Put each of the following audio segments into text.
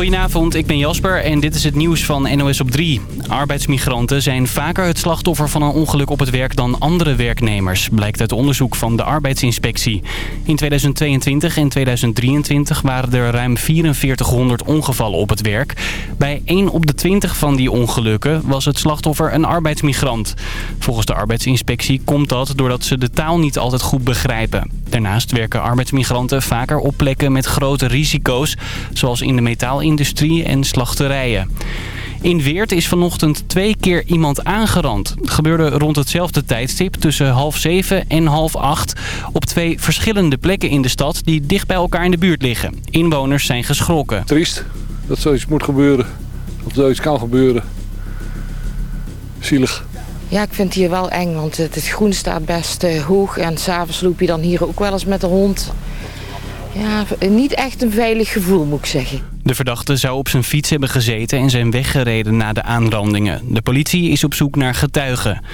Goedenavond, ik ben Jasper en dit is het nieuws van NOS op 3. Arbeidsmigranten zijn vaker het slachtoffer van een ongeluk op het werk dan andere werknemers, blijkt uit onderzoek van de arbeidsinspectie. In 2022 en 2023 waren er ruim 4400 ongevallen op het werk. Bij 1 op de 20 van die ongelukken was het slachtoffer een arbeidsmigrant. Volgens de arbeidsinspectie komt dat doordat ze de taal niet altijd goed begrijpen. Daarnaast werken arbeidsmigranten vaker op plekken met grote risico's, zoals in de metaalindustrie en slachterijen. In Weert is vanochtend twee keer iemand aangerand. Het gebeurde rond hetzelfde tijdstip tussen half zeven en half acht... op twee verschillende plekken in de stad die dicht bij elkaar in de buurt liggen. Inwoners zijn geschrokken. Triest dat zoiets moet gebeuren. Of zoiets kan gebeuren. Zielig. Ja, ik vind het hier wel eng, want het, groen staat best eh, hoog. En s'avonds loop je dan hier ook wel eens met de hond. Ja, niet echt een veilig gevoel, moet ik zeggen. De verdachte zou op zijn fiets hebben gezeten en zijn weggereden na de aanrandingen. De politie is op zoek naar getuigen.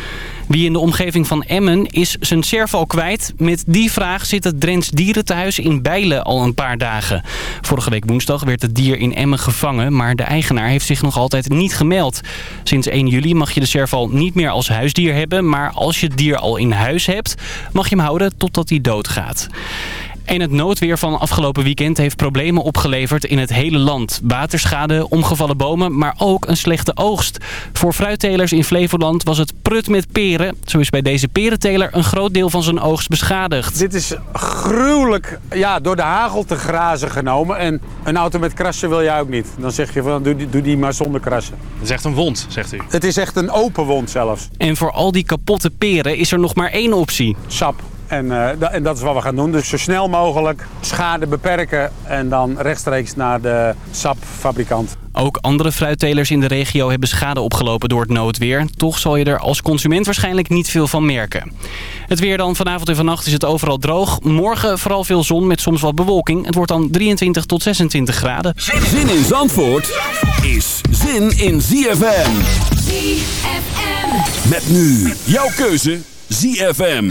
Wie in de omgeving van Emmen is zijn serval kwijt? Met die vraag zit het Drents Dierenthuis in Bijlen al een paar dagen. Vorige week woensdag werd het dier in Emmen gevangen, maar de eigenaar heeft zich nog altijd niet gemeld. Sinds 1 juli mag je de serval niet meer als huisdier hebben, maar als je het dier al in huis hebt, mag je hem houden totdat hij doodgaat. En het noodweer van afgelopen weekend heeft problemen opgeleverd in het hele land. Waterschade, omgevallen bomen, maar ook een slechte oogst. Voor fruittelers in Flevoland was het prut met peren. Zo is bij deze perenteler een groot deel van zijn oogst beschadigd. Dit is gruwelijk ja, door de hagel te grazen genomen. En een auto met krassen wil jij ook niet. Dan zeg je van doe die, doe die maar zonder krassen. Het is echt een wond, zegt u. Het is echt een open wond zelfs. En voor al die kapotte peren is er nog maar één optie. Sap. En, uh, en, dat is wat we gaan doen. Dus zo snel mogelijk schade beperken en dan rechtstreeks naar de sapfabrikant. Ook andere fruittelers in de regio hebben schade opgelopen door het noodweer. Toch zal je er als consument waarschijnlijk niet veel van merken. Het weer dan. Vanavond en vannacht is het overal droog. Morgen vooral veel zon met soms wat bewolking. Het wordt dan 23 tot 26 graden. Zin in Zandvoort is zin in ZFM. ZFM. Met nu jouw keuze ZFM.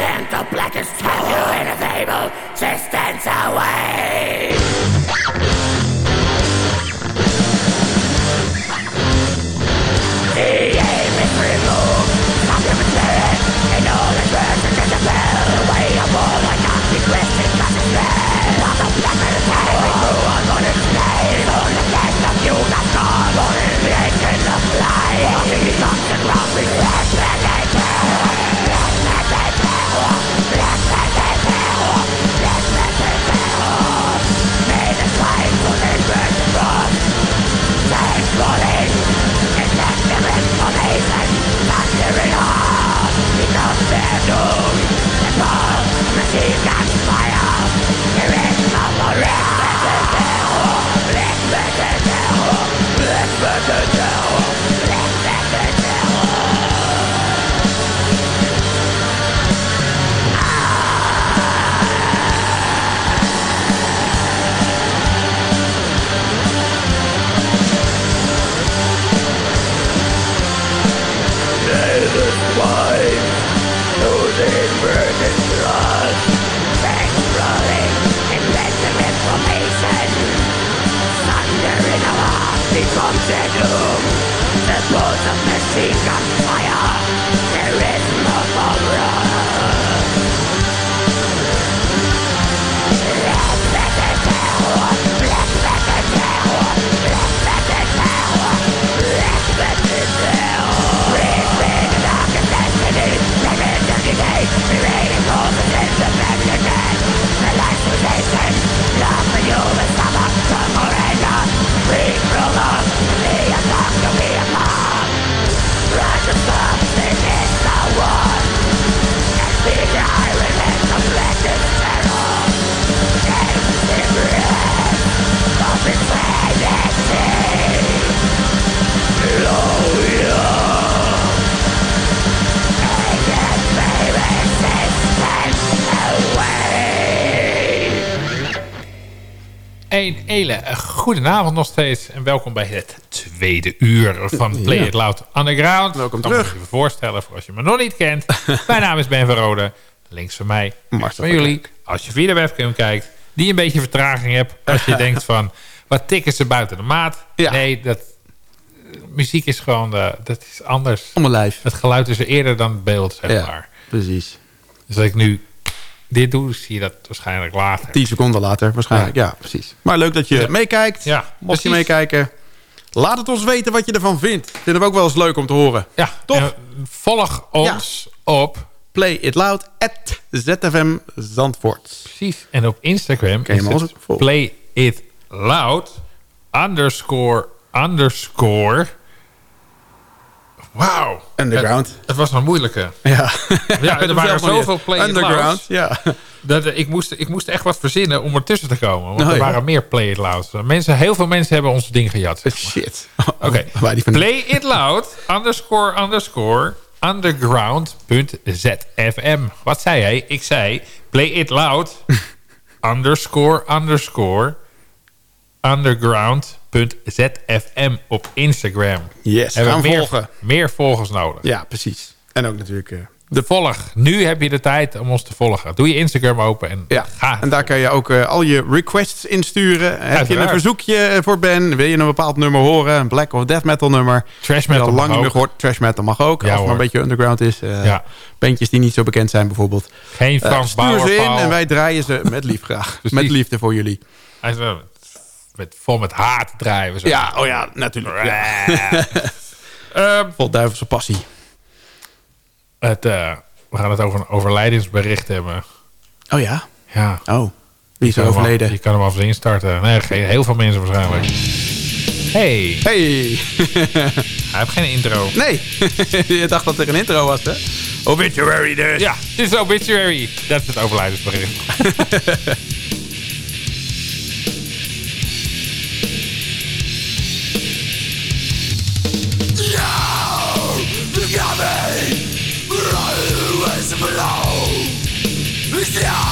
and the blackest turbulent in evil, she stands away. tattoos and false machine guns. Hele goede avond nog steeds. En welkom bij het tweede uur van Play. It Loud Underground. Welkom me terug. even voorstellen voor als je me nog niet kent. Mijn naam is Ben van Rode. Links van mij, Marcel van jullie. Als je via de webcam kijkt, die een beetje vertraging hebt. Als je denkt van, wat tikken ze buiten de maat? Ja. Nee, dat, muziek is gewoon, eh, dat is anders. Om mijn lijf. Het geluid is er eerder dan het beeld, zeg Ja, maar. precies. Dus als ik nu dit doe, zie je dat waarschijnlijk later. 10 seconden later waarschijnlijk. Ja, precies. Maar leuk dat je Ja. meekijkt. Ja, Mocht je meekijken, laat het ons weten wat je ervan vindt. Vinden we ook wel eens leuk om te horen. Ja, Top. en volg ons op Play it loud at ZFM Zandvoort. precies en op Instagram is het play it loud underscore underscore. Wauw. Underground. Het, het was een moeilijke. Ja, Ja, er waren zoveel play it Underground, ja. Dat, eh, ik, moest, ik moest echt wat verzinnen om ertussen te komen. Want Oh, er ja. waren meer play it louds. Mensen, heel veel mensen hebben ons ding gejat. zeg maar. Shit. Oké. Van... Play it loud, underscore, underscore, underground.zfm. Wat zei hij? Ik zei, play it loud, underscore, underscore, underground.zfm op Instagram. Yes, Hebben gaan we meer, volgen. meer volgers nodig. Ja, precies. En ook natuurlijk... eh, De volg. Nu heb je de tijd om ons te volgen. Doe je Instagram open en Ja, ga. en daar kan je ook eh, al je requests insturen. Heb je een Uiteraard. verzoekje eh, voor Ben? Wil je een bepaald nummer horen? Een black of death metal nummer? Trash metal al lang niet meer ook. gehoord. Trash metal mag ook. Ja, als het maar een beetje underground is. Eh Ja. Bandjes die niet zo bekend zijn bijvoorbeeld. Geen Frans stuur ze in en wij draaien ze met lief graag. Precies. met liefde voor jullie. Hij is wel met, vol met haat draaien we zo. Ja, oh ja, natuurlijk. Ja. Ehm, Vol duivelse passie. het, eh, we gaan het over een overlijdensbericht hebben. Oh ja? Ja. Oh. Wie is er kan hem al- overleden? Je kan hem alvast instarten. Nee, geen- heel veel mensen waarschijnlijk. Hey, Hey. hij heeft geen intro. Nee. je dacht dat er een intro was, hè? Obituary dus. Ja, dit is obituary. Dat is het overlijdensbericht. Yeah.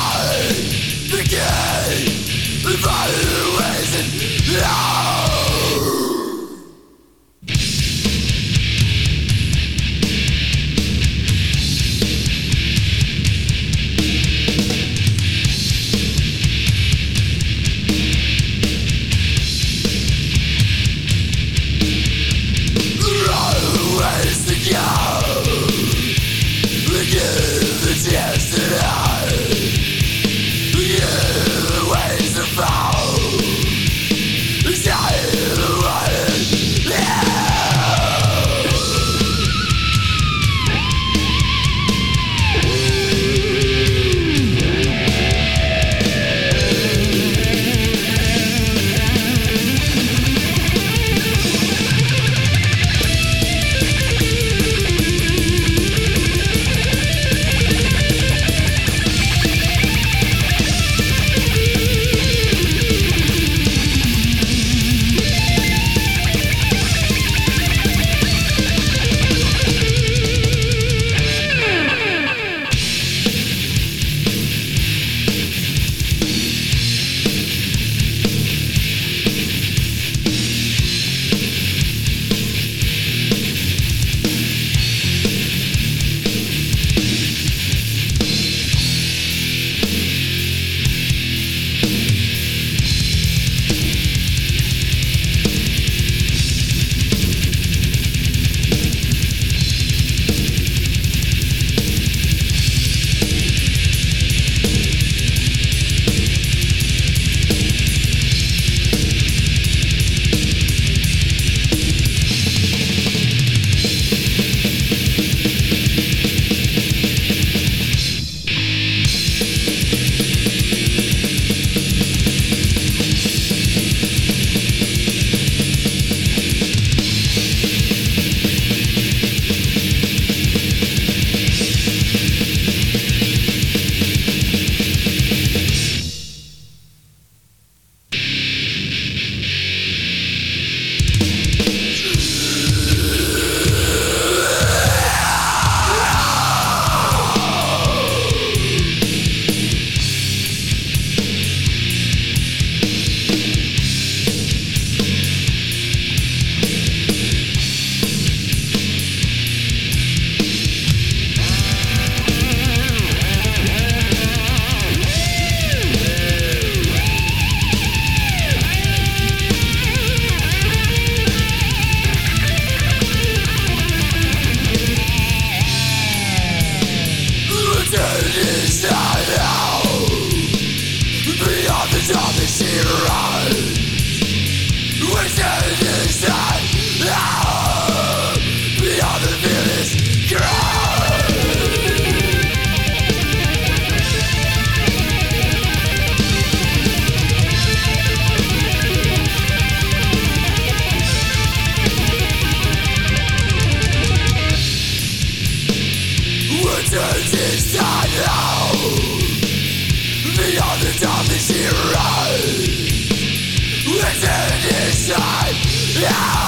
Yeah!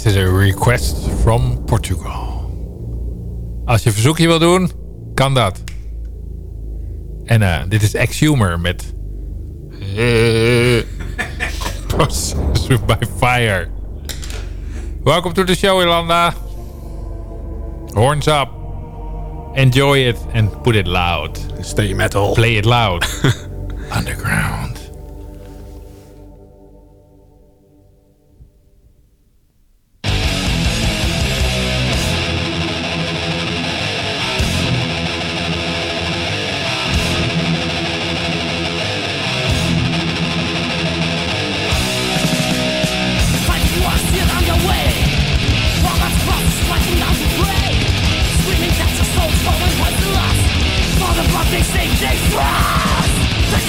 This is a request from Portugal. Als je een verzoekje wil doen, kan dat. En eh, dit is Ex-Humor met... Possessed by Fire. Welcome to the show, Ilanda. Horns up. Enjoy it and put it loud. Stay metal. Play it loud.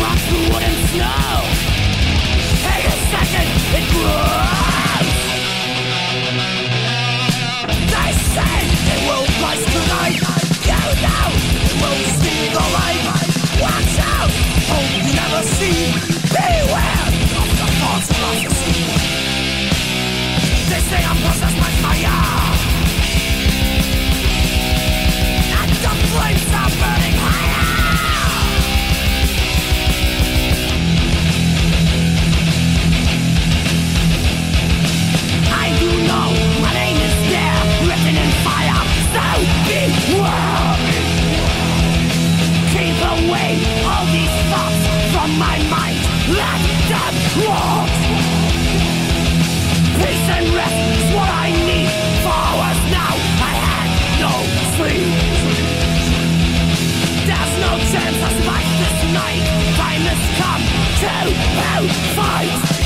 Rock through wood and snow. Hang a second, it grows. They say it will rise tonight. You know it will sting the light. Watch out! Hope you never see. Beware of the false. They say I'm possessed fire. And the flames are burning higher. Chance I survive this night. Time has come to. Fight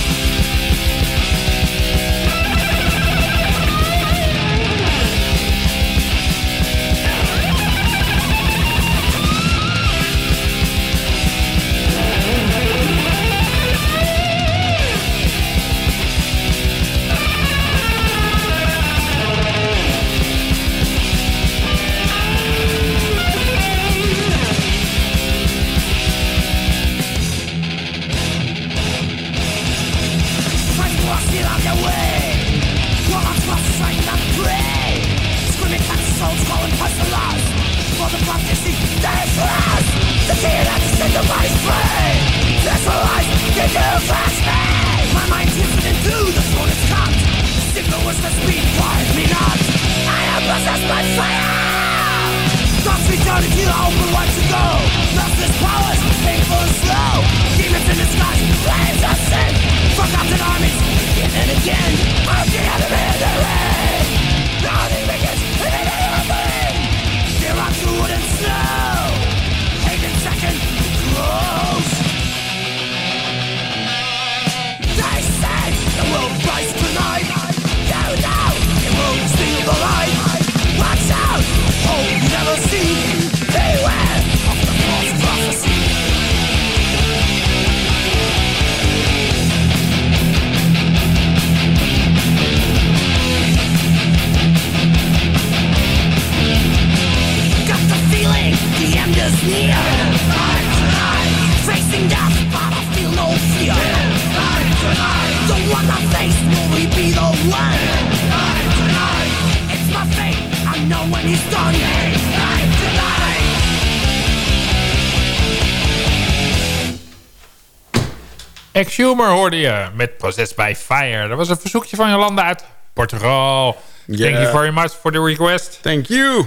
Exhumer hoorde je met Possessed by Fire. Dat was een verzoekje van Jolanda uit Portugal. Thank you very much for the request. Thank you.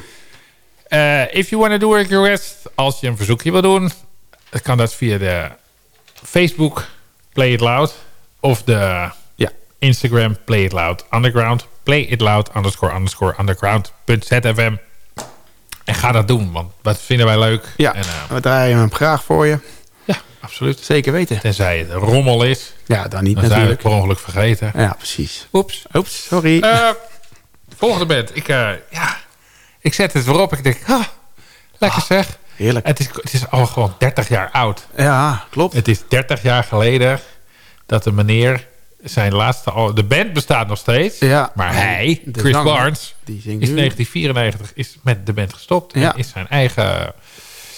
Uh, if you want to do a request, als je een verzoekje wil doen, kan dat via de Facebook Play It Loud of de. Instagram Play It Loud Underground. Play It Loud underscore underscore underground.zfm. En ga dat doen, want dat vinden wij leuk. Ja, En, eh, we draaien hem graag voor je. Ja absoluut. Zeker weten. Tenzij het rommel is, Ja, dan niet dan natuurlijk. per ongeluk vergeten. Ja, precies. Oeps. Oeps, sorry. Eh, volgende band. Ik, eh, ja, ik zet het weer op. Ik denk, ah, lekker zeg. heerlijk. Het is, het is al gewoon 30 jaar oud. Ja, klopt. Het is 30 jaar geleden dat de meneer zijn laatste... De band bestaat nog steeds. Ja. Maar hij, Chris Barnes, is zingt in nu. 1994 is met de band gestopt. Ja. En is zijn eigen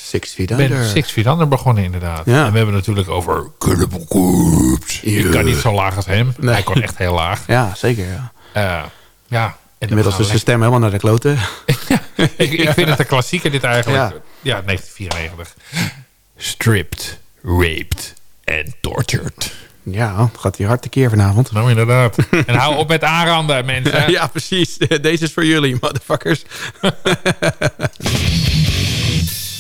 Six Feet Under. Six Feet Under begonnen inderdaad. Ja. En we hebben natuurlijk over Cannibal Corpse. Ik kan niet zo laag als hem. Nee. Hij kon echt heel laag. Ja, zeker. Ja. Eh, ja. En Inmiddels is zijn stem helemaal naar de kloten. ik, ik vind het een klassieker dit eigenlijk. Ja. Ja, 1994. Stripped, raped en tortured. Ja, gaat hij hard tekeer vanavond. Nou, inderdaad. en hou op met aanranden, mensen. Ja, precies. Deze is voor jullie, motherfuckers.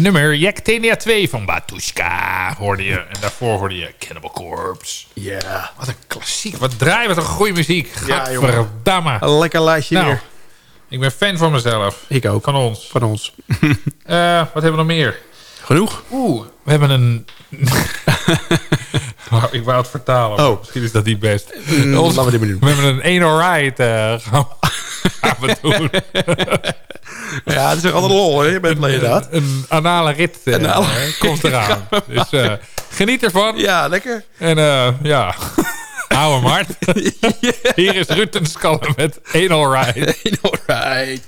Nummer. Jactenia 2 van Batushka hoorde je. En daarvoor hoorde je Cannibal Corpse. Ja. Wat een klassiek. Wat draai, wat een goede muziek. Ja. Gadverdamme. Een lekker lijstje Nou, weer. ik ben fan van mezelf. Ik ook. Van ons. Van ons. Eh, wat hebben we nog meer? Genoeg? Oeh, we hebben een... Wauw, ik wou het vertalen. Oh. Misschien is dat niet best. Mm, Ons- laten we dit maar doen. We hebben een 1 alright. eh, gehad. gaan we doen. Ja, het is toch altijd lol, hè? Je bent inderdaad. Een anale rit eh, anale- komt eraan. Dus eh, geniet ervan. Ja, lekker. En eh, ja, hou hem hard. Hier is Ruttenskallen met Anal Ride. Alright.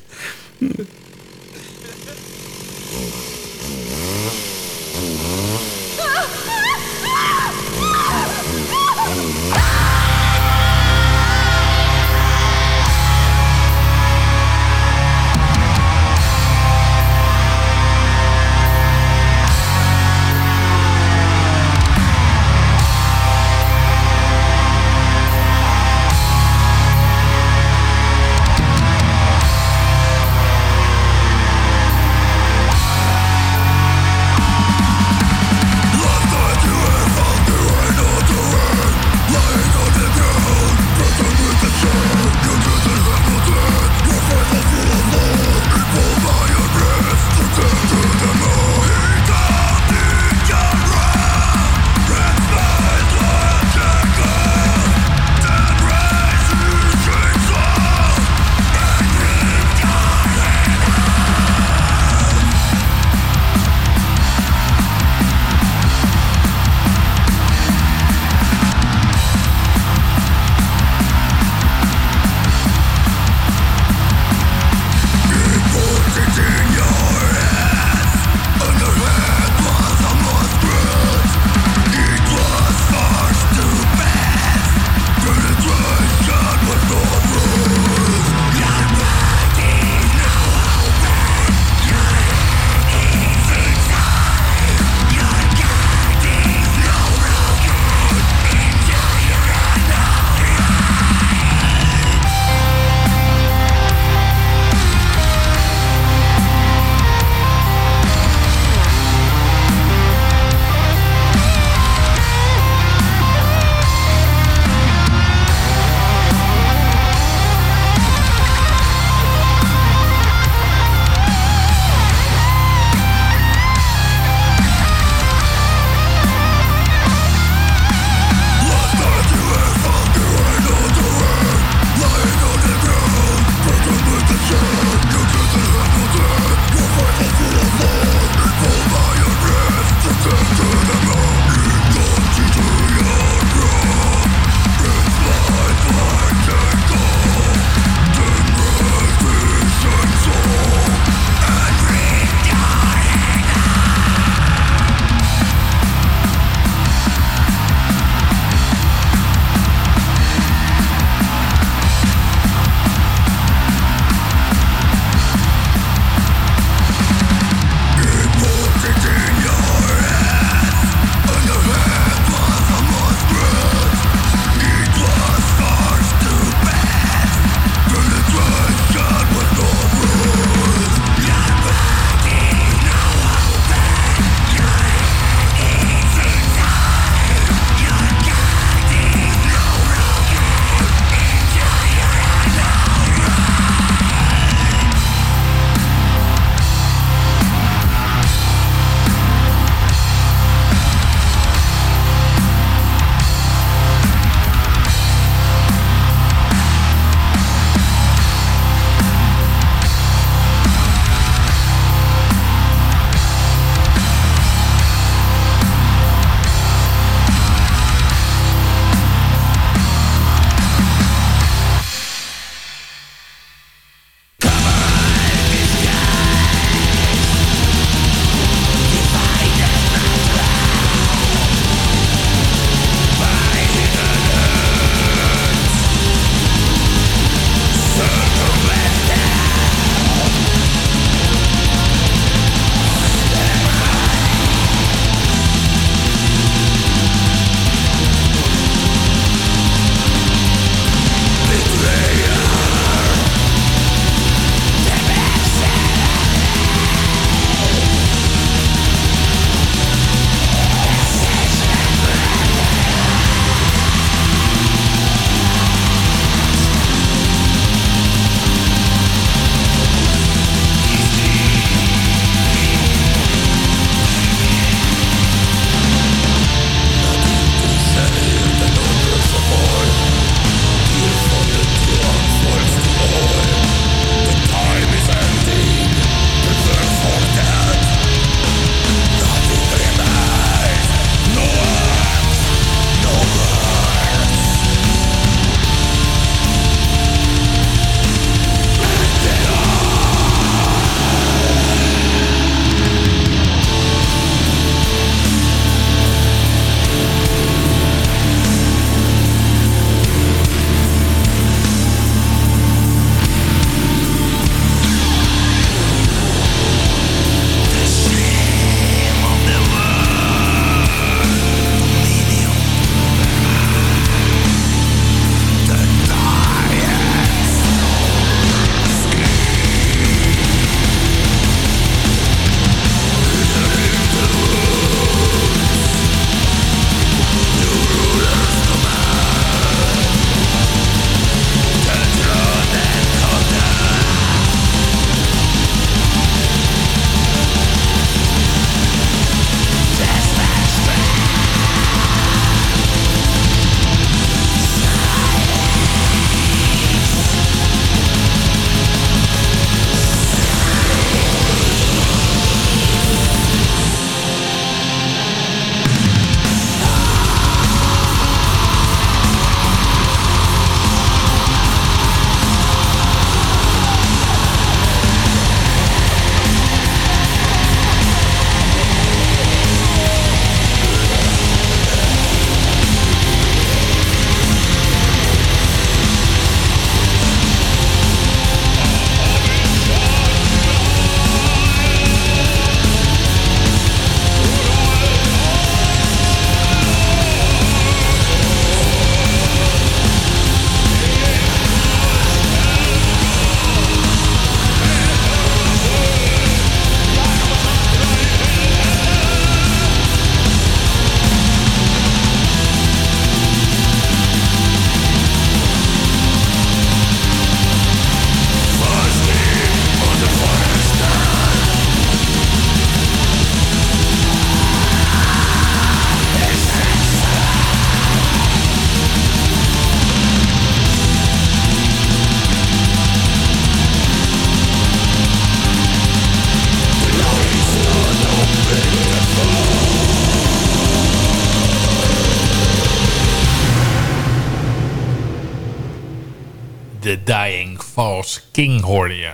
False King hoorde je.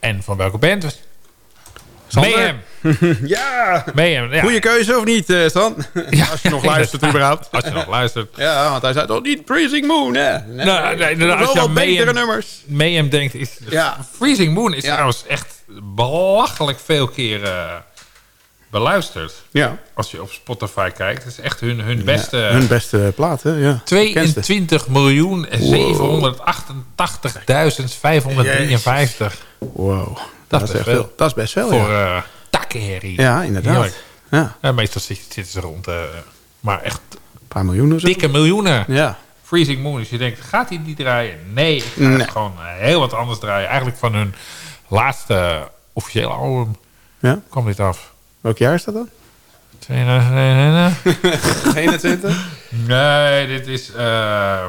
En van welke band? Sander? Mayhem. ja! Mayhem, ja. Goeie keuze of niet, eh, Stan? Als je nog luistert überhaupt. Als je nog luistert. Ja, want hij zei toch niet Freezing Moon, hè? Nee, Nou, nee, nee, als je wel betere nummers. Mayhem denkt... Is, Ja. Freezing Moon is trouwens echt belachelijk veel keer eh, beluisterd. Ja. Als je op Spotify kijkt. Het is echt hun, hun beste... Ja, hun beste plaat, hè? Ja. Bekendste. 22 miljoen 788.553. Wow. Dat, is is echt veel. veel. Dat is best veel, Voor ja. takkenherrie. Ja, inderdaad. Ja, Ja, meestal zit- zitten ze rond... eh, maar echt een paar miljoen of zo. dikke miljoenen. Ja. Freezing Moon. Dus je denkt, gaat hij niet draaien? Nee, ik ga Nee. gewoon eh, heel wat anders draaien. Eigenlijk van hun laatste officiële album Ja. kwam dit af. Welk jaar is dat dan? 2021? 21? Nee, dit is... eh,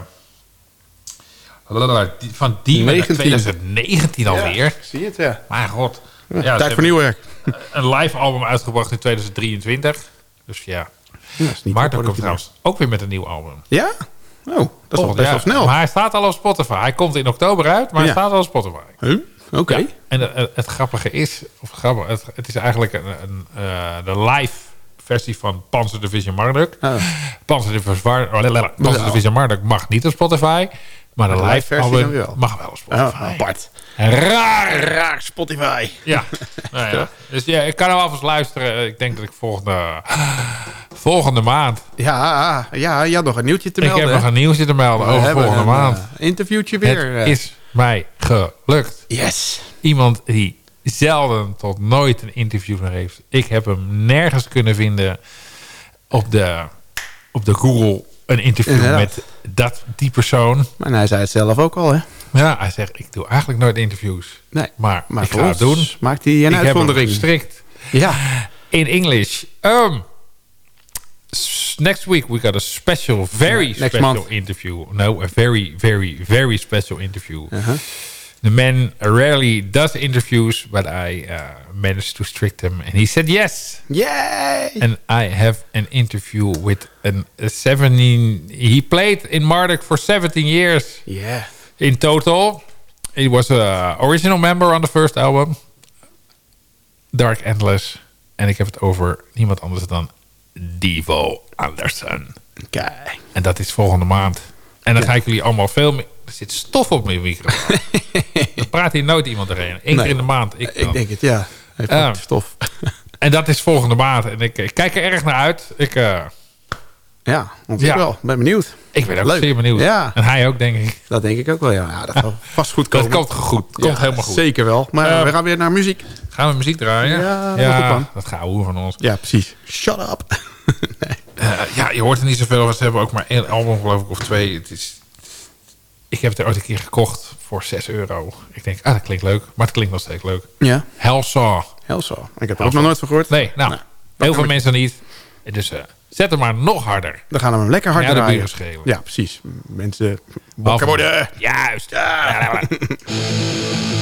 van die 19. 2019 alweer. Zie je het, ja. Mijn god. Ja, tijd voor nieuw werk. Een live album uitgebracht in 2023. Dus ja. Ja, is niet Maar dan komt trouwens ook weer met een nieuw album. Ja? Oh, dat is wel Volgend best wel snel. Maar hij staat al op Spotify. Hij komt in oktober uit, maar hij staat al op Spotify. Huh? Oké. Ja. En het, het- grappige is, of grappig, het, het is eigenlijk een, een, eh, de live versie van Panzer Division Marduk. Oh. Panzer Division, oh, Division Marduk mag niet op Spotify, maar de, de live, versie wel. mag wel op Spotify. Oh, apart. Raar! Raar Spotify. Ja. nou ja. Dus ja, ik kan er alvast luisteren. Ik denk dat ik volgende, volgende maand... Ja, ja, je had nog een nieuwtje te Ik melden. heb nog een nieuwtje te melden over volgende een, maand. eh, interviewtje weer. Het eh. is mij gelukt. Yes. Iemand die zelden tot nooit een interview meer heeft. Ik heb hem nergens kunnen vinden op de, op de Google een interview Inderdaad. met dat, die persoon. Maar hij zei het zelf ook al, hè? Ja, hij zegt, ik doe eigenlijk nooit interviews. Nee. Maar, Maar ik ga het doen. maakt hij een ik heb hem uitzondering. gestrikt Ja. in English. Um, next week we got a special, very special month. interview. No, a very, very, very special interview. Uh-huh. The man rarely does interviews, but I uh, managed to strict him, and he said yes. Yay! And I have an interview with an, a 17. He played in Marduk for 17 years Yeah. in total. He was a original member on the first album, Dark Endless. En ik heb het over niemand anders dan Devo Anderson. Kijk. En dat is volgende maand. En dan ga ik jullie allemaal veel meer... Er zit stof op mijn microfoon. dan praat hier nooit iemand erheen. Eén keer in de maand. Ik, denk het, ja. Heeft stof. En dat is volgende maand. En ik, ik kijk er erg naar uit. Ik, eh, ja, ik wel. Ben benieuwd. Ik ben ook Leuk. zeer benieuwd. Ja. En hij ook, denk ik. Dat denk ik ook wel, ja. ja dat gaat vast goed Dat komen. komt goed. Komt Ja, helemaal goed. Zeker wel. Maar Eh, we gaan weer naar muziek. Gaan we muziek draaien? Ja, dat plan. dat gaat hoe van ons. Ja, precies. Shut up. Eh, ja, je hoort er niet zoveel. Ze hebben ook maar één album, geloof ik, of twee. Het is, ik heb het er ooit een keer gekocht voor 6 euro. Ik denk, ah, dat klinkt leuk. Maar het klinkt nog steeds leuk. Ja, Hellsaw. Helso. Ik heb er ook nog nooit van gehoord. Nee, nou, Nou, heel veel kan mensen niet. Dus eh, zet hem maar nog harder. Dan gaan we hem lekker hard Ja, de draaien. buren schreeuwen. Ja, precies. Mensen wakker worden. Juist. Thank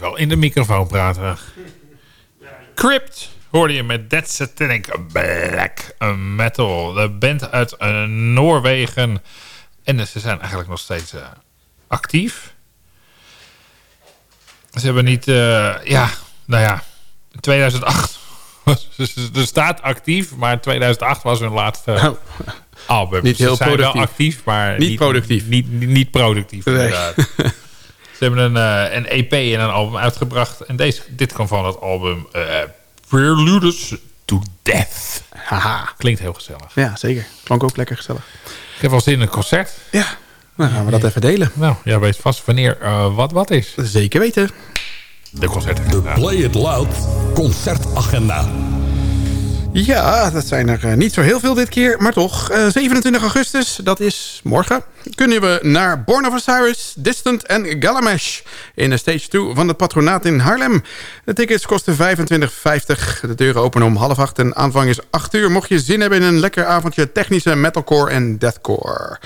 wel in de microfoon praten. Crypt hoorde je met Dead Satanic Black Metal. De band uit eh, Noorwegen. En ze zijn eigenlijk nog steeds eh, actief. Ze hebben niet... eh, ja, nou ja. 2008 was... Er staat actief, maar 2008 was hun laatste Oh. album. Niet heel Ze zijn wel productief. actief, maar Niet productief. Niet, niet, niet productief, Nee. inderdaad. Ze hebben een, eh, een EP en een album uitgebracht. En deze, dit kwam van het album eh, Preludes to Death. Haha. Klinkt heel gezellig. Ja, zeker. Klonk ook lekker gezellig. Ik heb wel zin in een concert. Ja, dan gaan we dat even delen. Nou, jij weet vast wanneer eh, wat wat is. Zeker weten. De concert. De Play It Loud concertagenda. Ja, dat zijn er niet zo heel veel dit keer, maar toch. Eh, 27 augustus, dat is morgen, kunnen we naar Born of Osiris, Distant en Galamesh... in de stage 2 van het patronaat in Haarlem. De tickets kosten 25,50. De deuren openen om half acht en aanvang is 8 uur... mocht je zin hebben in een lekker avondje technische metalcore en deathcore.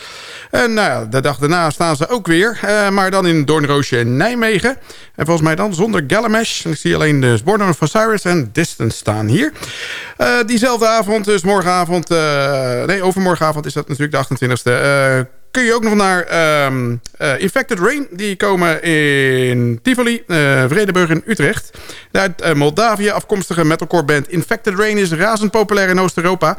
En nou de dag daarna staan ze ook weer, eh, maar dan in Doornroosje in Nijmegen. En volgens mij dan zonder Galamesh. Ik zie alleen de Born of Osiris en Distant staan hier. Eh, diezelfde avond, dus morgenavond... eh, nee, overmorgenavond is dat natuurlijk de 28e... eh, kun je ook nog naar ehm, eh, Infected Rain. Die komen in Tivoli, eh Vredenburg in Utrecht. De uit eh, Moldavië afkomstige metalcore band Infected Rain is razend populair in Oost-Europa.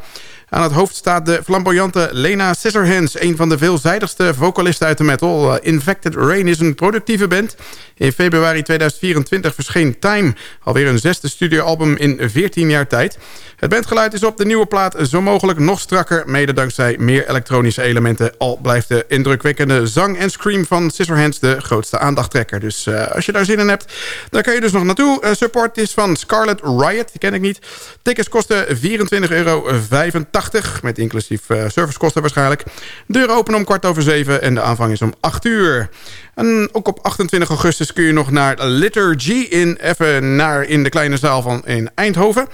Aan het hoofd staat de flamboyante Lena Scissorhands... een van de veelzijdigste vocalisten uit de metal. Eh, Infected Rain is een productieve band. In februari 2024 verscheen Time... alweer een zesde studioalbum in 14 jaar tijd. Het bandgeluid is op de nieuwe plaat zo mogelijk nog strakker... mede dankzij meer elektronische elementen... al blijft de indrukwekkende zang en scream van Scissorhands... de grootste aandachttrekker. Dus eh, als je daar zin in hebt, dan kan je dus nog naartoe. Eh, support is van Scarlet Riot, die ken ik niet. Tickets kosten 24,85 euro... met inclusief eh, servicekosten waarschijnlijk. Deuren openen om kwart over zeven en de aanvang is om 8 uur. En ook op 28 augustus kun je nog naar Liturgy in, even naar in de kleine zaal van in Eindhoven.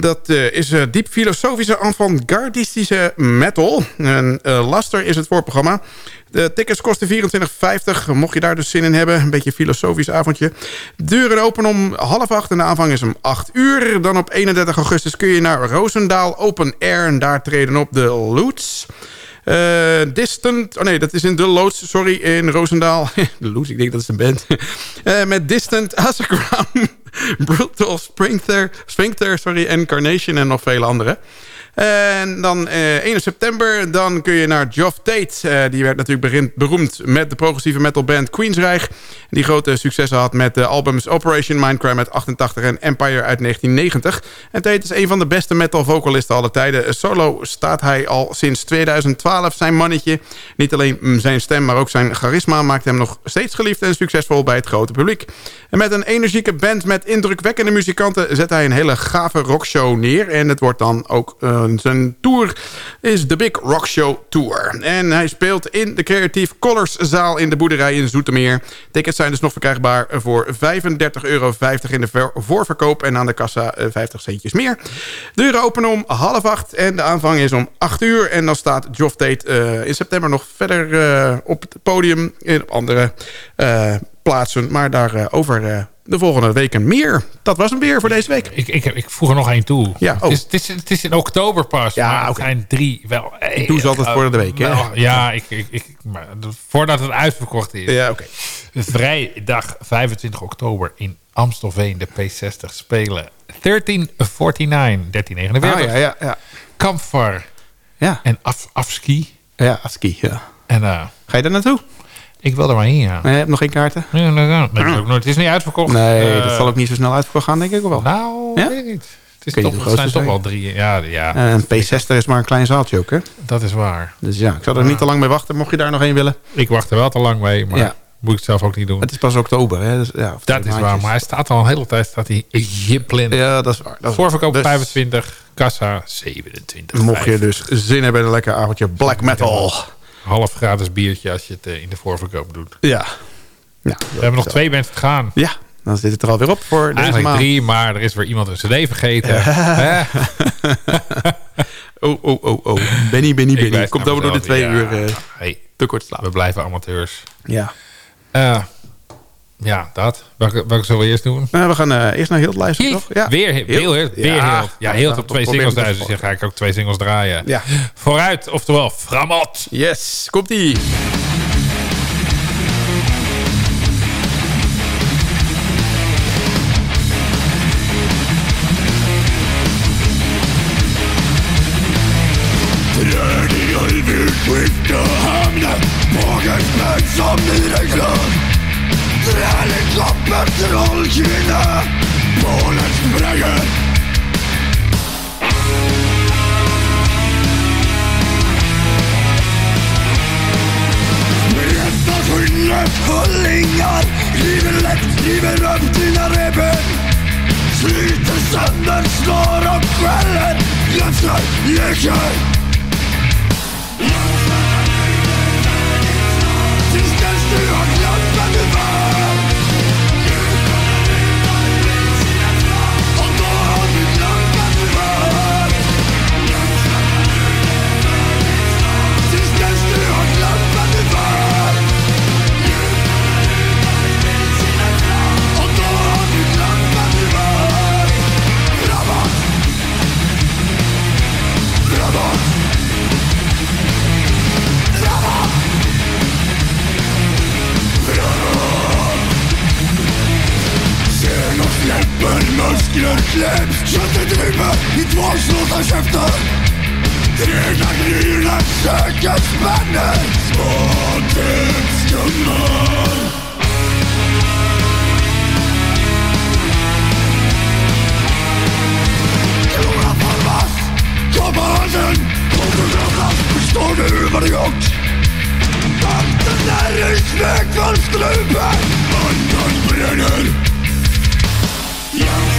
Dat eh, is eh, diep filosofische avant-gardistische metal. En eh, Laster is het voorprogramma. De tickets kosten 24,50. Mocht je daar dus zin in hebben. Een beetje een filosofisch avondje. Deuren open om half acht en de aanvang is om 8 uur. Dan op 31 augustus kun je naar Roosendaal Open Air. En daar treden op de Loots. Distant, oh nee, dat is in De Loods, sorry, in Roosendaal. de Loods, ik denk dat is een band. Met Distant, Asagram, Brutal Sphincter, Sphincter sorry, en Carnation en nog vele andere. En dan eh 1 september, dan kun je naar Geoff Tate. Eh, die werd natuurlijk beroemd met de progressieve metalband Queensryche. Die grote successen had met de albums Operation Mindcrime uit 88 en Empire uit 1990. En Tate is een van de beste metal vocalisten aller tijden. Solo staat hij al sinds 2012 zijn mannetje. Niet alleen mm, zijn stem, maar ook zijn charisma maakt hem nog steeds geliefd en succesvol bij het grote publiek. En met een energieke band met indrukwekkende muzikanten zet hij een hele gave rockshow neer. En het wordt dan ook eh, zijn tour is de Big Rock Show Tour. En hij speelt in de Creative Colors zaal in de boerderij in Zoetermeer. Tickets zijn dus nog verkrijgbaar voor 35,50 euro in de ver- voorverkoop. En aan de kassa eh, 50 centjes meer. Deuren openen om half acht en de aanvang is om 8 uur. En dan staat Geoff Tate eh, in september nog verder eh, op het podium in op andere eh, plaatsen. Maar daarover eh de volgende weken meer. Dat was hem weer voor deze week. Ik, ik, ik voeg er nog één toe. Ja, oh. het, is, het, is, het is in oktober pas. Ja, maar het oké. zijn drie wel... Ik doe ze altijd voor de week, hè? Wel, ja, ik, ik, ik, maar voordat het uitverkocht is. Ja, oké. Vrijdag 25 oktober in Amstelveen de P60 spelen. 1349, 1349. Ah, ja, ja, ja. Kamfar Ja, en Af, Afski. ja Aski, ja. En eh, Ga je daar naartoe? Ik wil er maar heen, ja. Nee, je hebt nog geen kaarten? Nee, nee, nee. Dat is ook nooit- Het is niet uitverkocht. Nee, Eh, dat zal ook niet zo snel uitverkocht gaan, denk ik wel. Nou, Ja? weet ik niet. Het, is toch, het zijn toch wel drie. Ja, ja En P60 is maar een klein zaaltje ook, hè? dat is waar. Dus ja, ik zou er niet te lang mee wachten, mocht je daar nog heen willen. Ik wacht er wel te lang mee, maar Ja. moet ik het zelf ook niet doen. Het is pas oktober, hè? Dus, ja, dat is waar, maar hij staat al een hele tijd staat hij gepland. Ja, dat is waar. Dat Voorverkoop waar. Dus 25, kassa 27. Mocht je dus zin hebben in een lekker avondje black metal. Half gratis biertje als je het eh, in de voorverkoop doet. Ja. Ja, We hebben nog twee mensen te gaan. Ja, dan zit het er alweer op voor deze Eigenlijk maand. drie, maar er is weer iemand een cd vergeten. Hè? Oh, oh, oh, oh. Benny, Benny, Benny. Komt over door de twee Ja. uur eh, Hey, te kort slaap. we blijven amateurs. Ja. Eh, Ja, dat. Welke, welke zullen we eerst doen? Nou, we gaan eh, eerst naar heel luisteren, toch? Ja. Weer heel, heel, weer Ja. heel. Ja, op twee singles thuis. Dus ga ik ook twee singles draaien. Ja. Vooruit, oftewel Framot. Yes, komt-ie. Klapper trollkvinne. Bålet sprenger Redda funne holdinger River lett, river opp dine reben Sliter sønder, slår opp kvelden. Løfter, leker Den største Ønsker klipp, skjønner dype i tvangslås av kjeften. Regler gryle, søkes venner, og det skummer. Kameraten kommer fra plass, består det uverdigjort. Makten er i svekvannsgruppe, mannen brenner. Jeg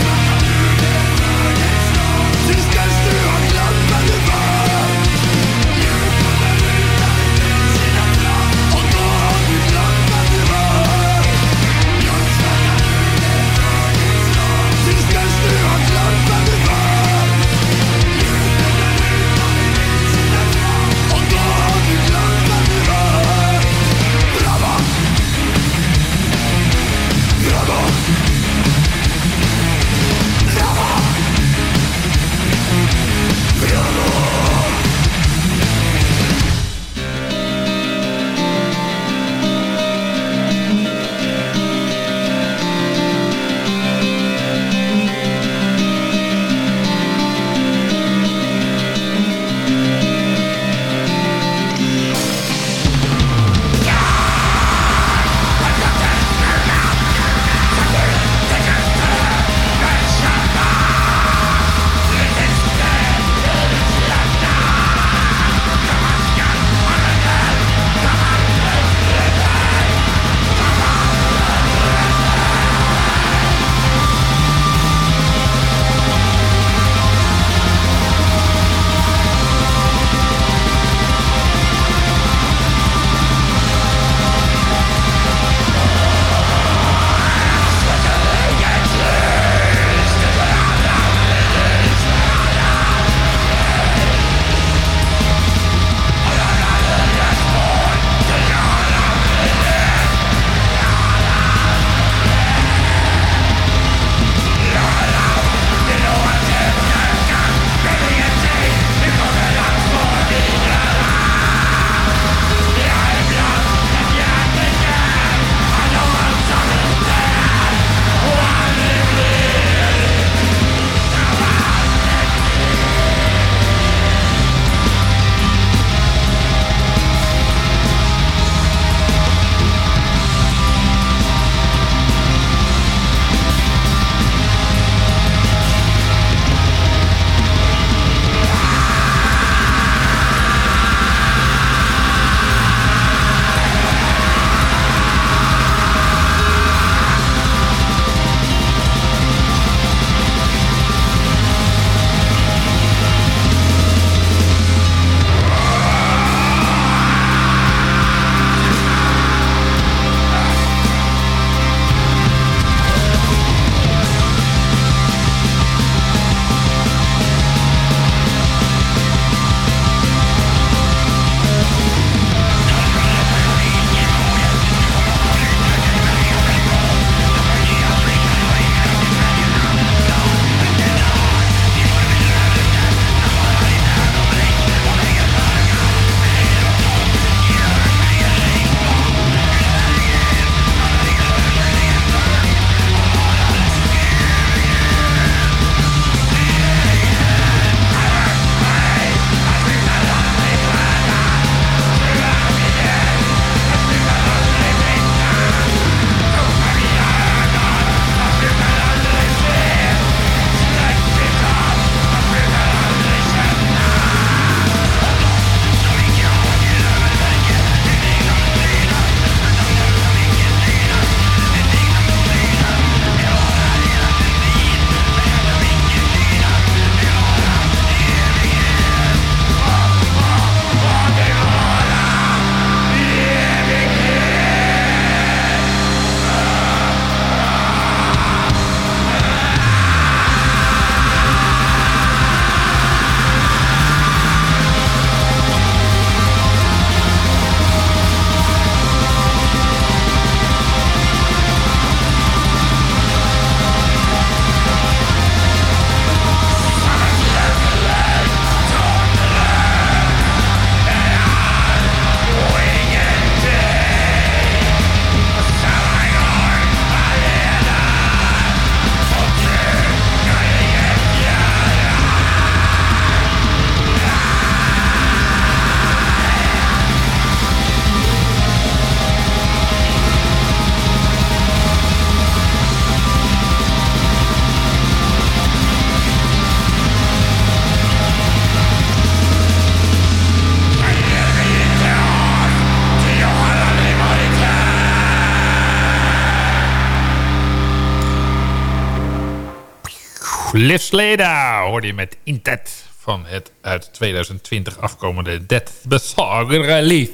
Liv Sleda hoorde je met Intet van het uit 2020 afkomende Dead Besager Lief.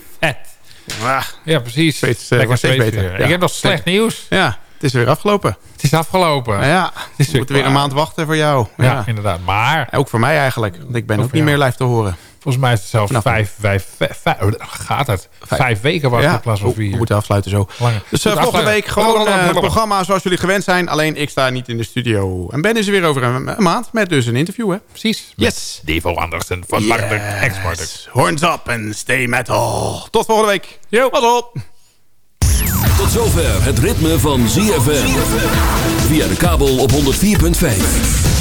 Ah, Ja, precies. Steeds, eh, Lekker wordt steeds beter. Ja. Ik heb nog slecht nieuws. ja, het is weer afgelopen. Het is afgelopen. Nou ja, is we weer moeten weer een maand wachten voor jou. Ja, Ja. inderdaad. Maar Ook voor mij eigenlijk. Want ik ben ook niet jou. meer live te horen. Volgens mij is het zelfs vijf, vijf, vijf, vijf- oh, gaat het? Vijf, weken wachten Ja, in plaats van we- we vier. moeten afsluiten zo. Langer. Dus uh, Goed, volgende week gewoon eh, het programma zoals jullie gewend zijn. Alleen ik sta niet in de studio. En Ben is er weer over een, een maand met dus een interview. Hè? Precies. Yes. Devo Andersen van Mark Exporter. Horns up and stay metal. Tot volgende week. Yo. Pas op. Tot zover het ritme van ZFM. Via de kabel op 104.5.